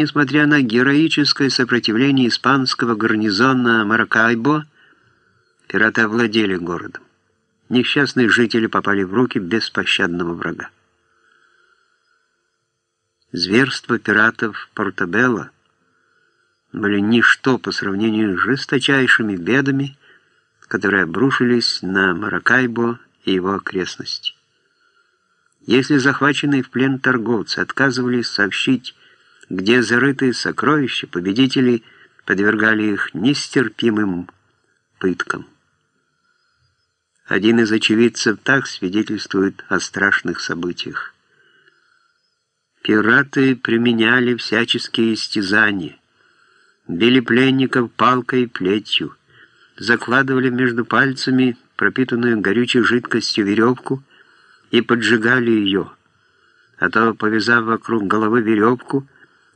Несмотря на героическое сопротивление испанского гарнизона Маракайбо, пираты овладели городом. Несчастные жители попали в руки беспощадного врага. Зверства пиратов Портабелло были ничто по сравнению с жесточайшими бедами, которые обрушились на Маракайбо и его окрестности. Если захваченные в плен торговцы отказывались сообщить где зарытые сокровища, победители подвергали их нестерпимым пыткам. Один из очевидцев так свидетельствует о страшных событиях. Пираты применяли всяческие истязания, били пленников палкой и плетью, закладывали между пальцами пропитанную горючей жидкостью веревку и поджигали ее, а то, повязав вокруг головы веревку,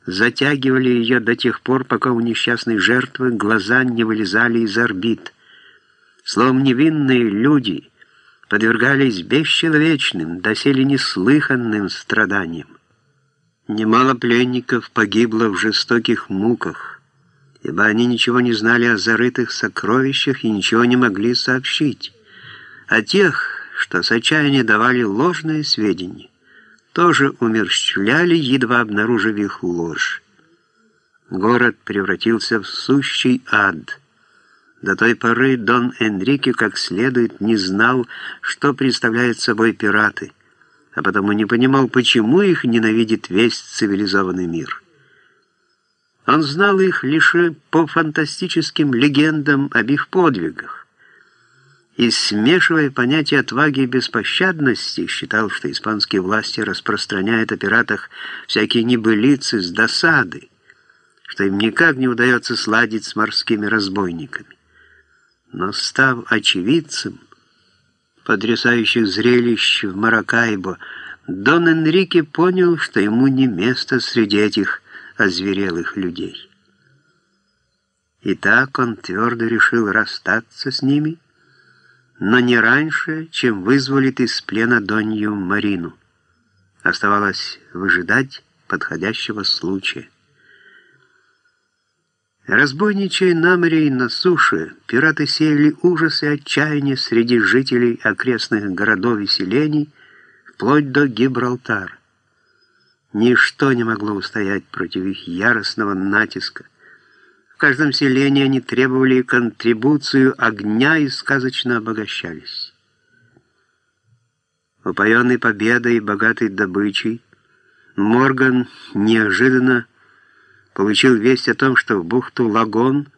затягивали ее до тех пор, пока у несчастной жертвы глаза не вылезали из орбит. Словом, невинные люди подвергались бесчеловечным, доселе неслыханным страданиям. Немало пленников погибло в жестоких муках, ибо они ничего не знали о зарытых сокровищах и ничего не могли сообщить. О тех, что с отчаяния давали ложные сведения тоже умерщвляли, едва обнаружив их ложь. Город превратился в сущий ад. До той поры Дон Энрике как следует не знал, что представляют собой пираты, а потому не понимал, почему их ненавидит весь цивилизованный мир. Он знал их лишь по фантастическим легендам об их подвигах и, смешивая понятия отваги и беспощадности, считал, что испанские власти распространяют о пиратах всякие небылицы с досады, что им никак не удается сладить с морскими разбойниками. Но став очевидцем потрясающих зрелищ в Маракайбо, Дон Энрике понял, что ему не место среди этих озверелых людей. И так он твердо решил расстаться с ними но не раньше, чем вызволит из плена Донью Марину. Оставалось выжидать подходящего случая. Разбойничая на море и на суше, пираты сеяли ужас и отчаяние среди жителей окрестных городов и селений, вплоть до Гибралтара. Ничто не могло устоять против их яростного натиска. Каждом селении они требовали контрибуцию огня и сказочно обогащались. Упоенный победой и богатой добычей, Морган неожиданно получил весть о том, что в бухту Лагон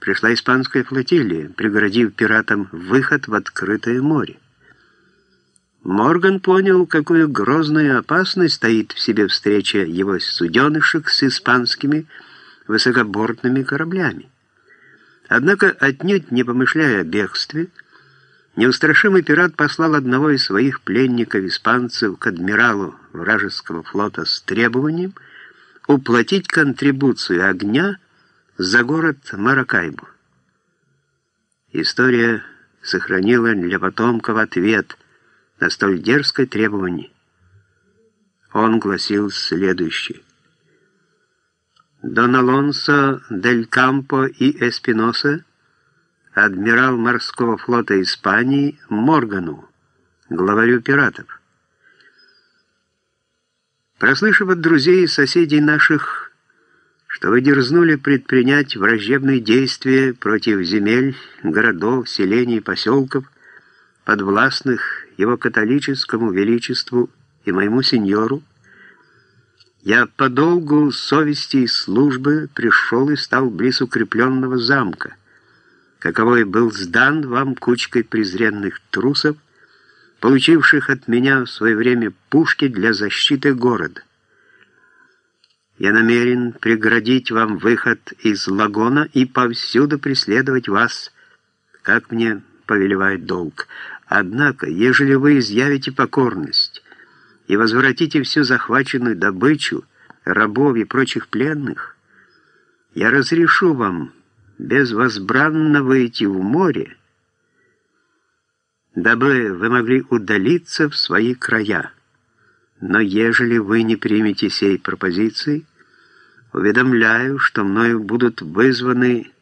пришла испанская флотилия, преградив пиратам выход в открытое море. Морган понял, какую грозную опасность стоит в себе встреча его суденышек с испанскими высокобортными кораблями. Однако, отнюдь не помышляя о бегстве, неустрашимый пират послал одного из своих пленников-испанцев к адмиралу вражеского флота с требованием уплатить контрибуцию огня за город Маракайбу. История сохранила для потомков ответ на столь дерзкое требование. Он гласил следующее. Дон Алонсо Дель Кампо и Эспиноса, адмирал морского флота Испании Моргану, главарю пиратов. Прослышав от друзей и соседей наших, что вы дерзнули предпринять враждебные действия против земель, городов, селений и поселков, подвластных его католическому величеству и моему сеньору, я по долгу совести и службы пришел и стал близ укрепленного замка, каковой был сдан вам кучкой презренных трусов, получивших от меня в свое время пушки для защиты города. Я намерен преградить вам выход из лагона и повсюду преследовать вас, как мне повелевает долг. Однако, ежели вы изъявите покорность, и возвратите всю захваченную добычу, рабов и прочих пленных, я разрешу вам безвозбранно выйти в море, дабы вы могли удалиться в свои края. Но ежели вы не примете сей пропозиции, уведомляю, что мною будут вызваны